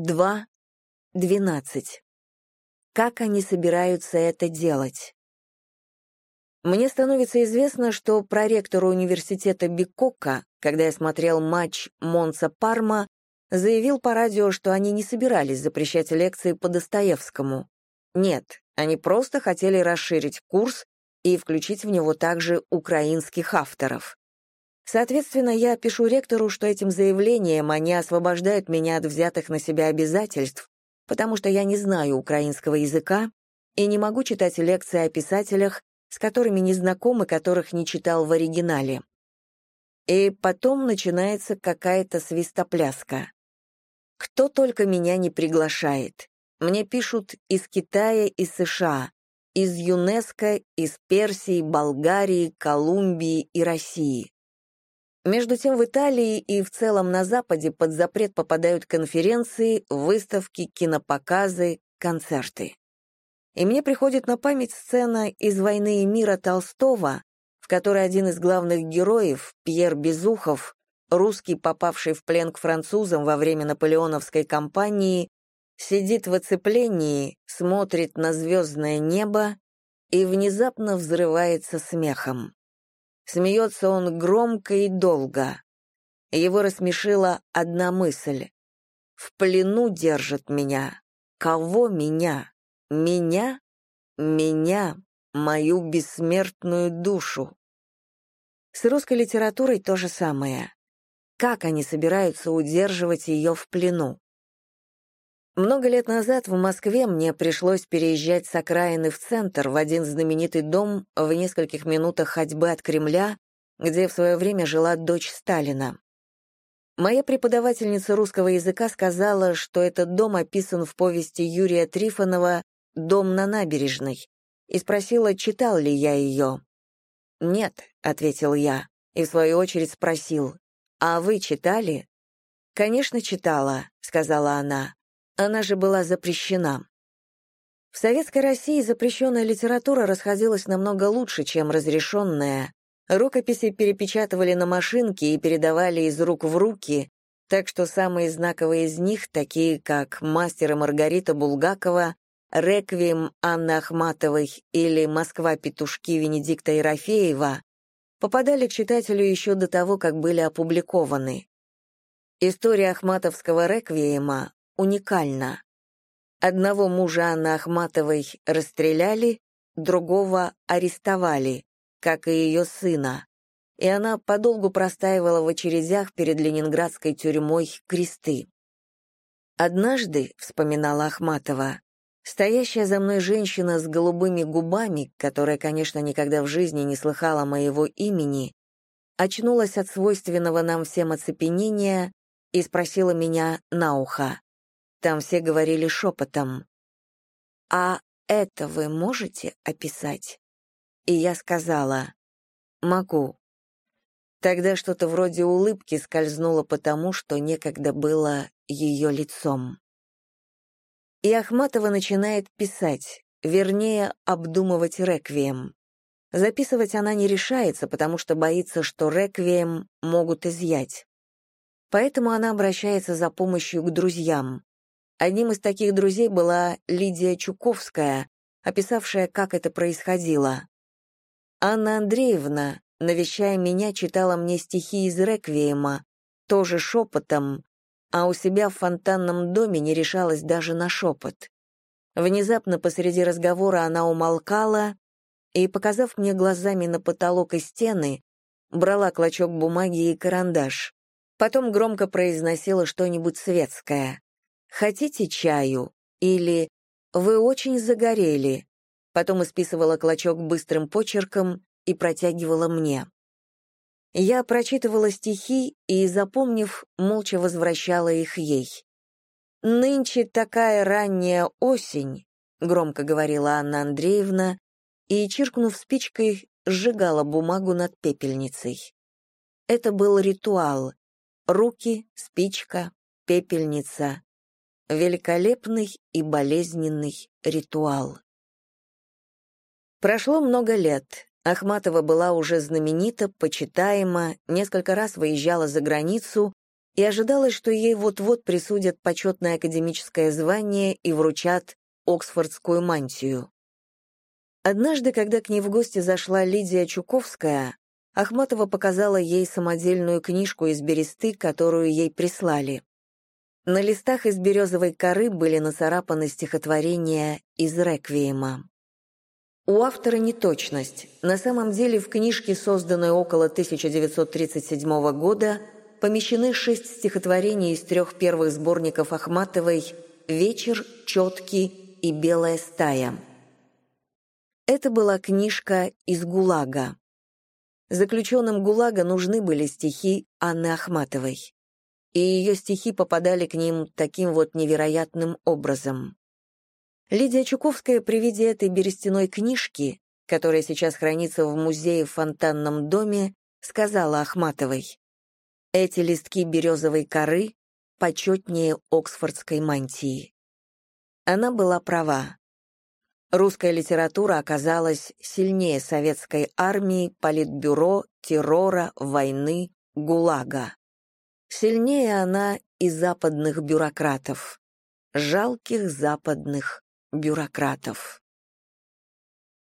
2.12. Как они собираются это делать? Мне становится известно, что проректор университета Бикока, когда я смотрел матч Монца-Парма, заявил по радио, что они не собирались запрещать лекции по Достоевскому. Нет, они просто хотели расширить курс и включить в него также украинских авторов. Соответственно, я пишу ректору, что этим заявлением они освобождают меня от взятых на себя обязательств, потому что я не знаю украинского языка и не могу читать лекции о писателях, с которыми не знаком и которых не читал в оригинале. И потом начинается какая-то свистопляска. Кто только меня не приглашает. Мне пишут из Китая и США, из ЮНЕСКО, из Персии, Болгарии, Колумбии и России. Между тем в Италии и в целом на Западе под запрет попадают конференции, выставки, кинопоказы, концерты. И мне приходит на память сцена из «Войны и мира» Толстого, в которой один из главных героев, Пьер Безухов, русский, попавший в плен к французам во время наполеоновской кампании, сидит в оцеплении, смотрит на звездное небо и внезапно взрывается смехом. Смеется он громко и долго. Его рассмешила одна мысль. «В плену держит меня. Кого меня? Меня? Меня, мою бессмертную душу». С русской литературой то же самое. Как они собираются удерживать ее в плену? Много лет назад в Москве мне пришлось переезжать с окраины в центр, в один знаменитый дом в нескольких минутах ходьбы от Кремля, где в свое время жила дочь Сталина. Моя преподавательница русского языка сказала, что этот дом описан в повести Юрия Трифонова «Дом на набережной», и спросила, читал ли я ее. «Нет», — ответил я, и в свою очередь спросил, «А вы читали?» «Конечно, читала», — сказала она. Она же была запрещена. В Советской России запрещенная литература расходилась намного лучше, чем разрешенная. Рукописи перепечатывали на машинке и передавали из рук в руки, так что самые знаковые из них, такие как «Мастер и Маргарита» Булгакова, «Реквием» Анны Ахматовой или «Москва-петушки» Венедикта Ерофеева, попадали к читателю еще до того, как были опубликованы. История Ахматовского «Реквиема» уникальна. Одного мужа Анны Ахматовой расстреляли, другого арестовали, как и ее сына, и она подолгу простаивала в очередях перед ленинградской тюрьмой кресты. «Однажды», — вспоминала Ахматова, стоящая за мной женщина с голубыми губами, которая, конечно, никогда в жизни не слыхала моего имени, очнулась от свойственного нам всем оцепенения и спросила меня на ухо. Там все говорили шепотом. «А это вы можете описать?» И я сказала, «Могу». Тогда что-то вроде улыбки скользнуло по тому, что некогда было ее лицом. И Ахматова начинает писать, вернее, обдумывать реквием. Записывать она не решается, потому что боится, что реквием могут изъять. Поэтому она обращается за помощью к друзьям. Одним из таких друзей была Лидия Чуковская, описавшая, как это происходило. Анна Андреевна, навещая меня, читала мне стихи из «Реквиема», тоже шепотом, а у себя в фонтанном доме не решалась даже на шепот. Внезапно посреди разговора она умолкала и, показав мне глазами на потолок и стены, брала клочок бумаги и карандаш. Потом громко произносила что-нибудь светское. «Хотите чаю?» или «Вы очень загорели», потом исписывала клочок быстрым почерком и протягивала мне. Я прочитывала стихи и, запомнив, молча возвращала их ей. «Нынче такая ранняя осень», — громко говорила Анна Андреевна, и, чиркнув спичкой, сжигала бумагу над пепельницей. Это был ритуал. Руки, спичка, пепельница, Великолепный и болезненный ритуал. Прошло много лет. Ахматова была уже знаменита, почитаема, несколько раз выезжала за границу и ожидалось, что ей вот-вот присудят почетное академическое звание и вручат Оксфордскую мантию. Однажды, когда к ней в гости зашла Лидия Чуковская, Ахматова показала ей самодельную книжку из бересты, которую ей прислали. На листах из березовой коры были нацарапаны стихотворения из «Реквиема». У автора неточность. На самом деле в книжке, созданной около 1937 года, помещены шесть стихотворений из трех первых сборников Ахматовой «Вечер», «Четкий» и «Белая стая». Это была книжка из ГУЛАГа. Заключенным ГУЛАГа нужны были стихи Анны Ахматовой. И ее стихи попадали к ним таким вот невероятным образом. Лидия Чуковская при виде этой берестяной книжки, которая сейчас хранится в музее в Фонтанном доме, сказала Ахматовой, «Эти листки березовой коры почетнее Оксфордской мантии». Она была права. Русская литература оказалась сильнее советской армии, политбюро, террора, войны, ГУЛАГа. Сильнее она и западных бюрократов. Жалких западных бюрократов.